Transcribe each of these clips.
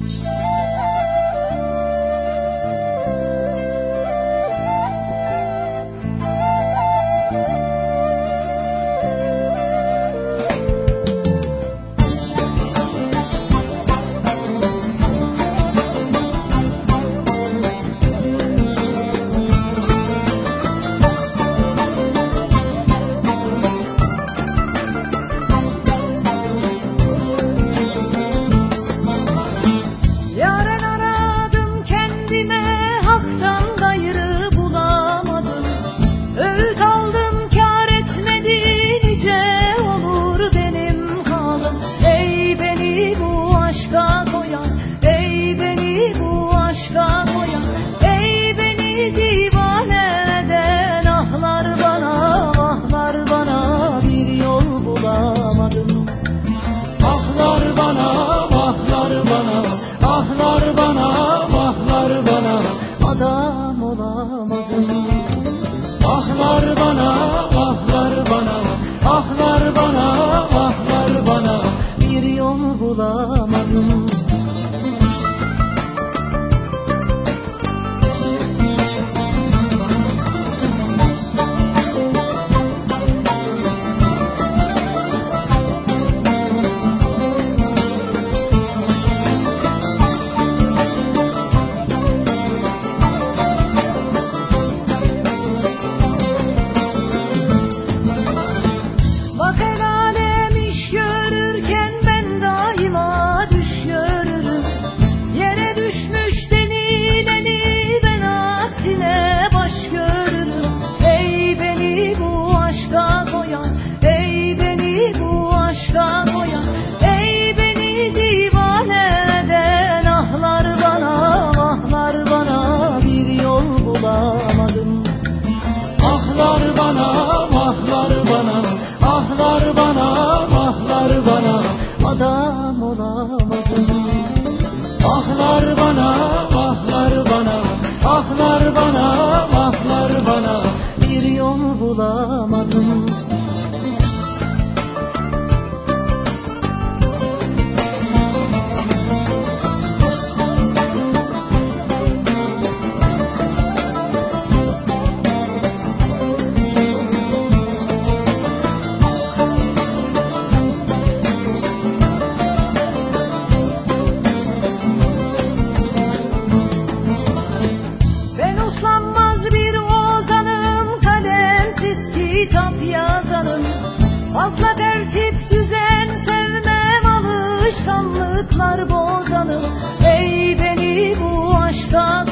Yeah. ahlar bana ahlar bana ahlar bana ahlar bana. Bir yol bular bulamadım. Karanlıklar bozanım Ey beni bu aşktan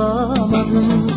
bulamadım.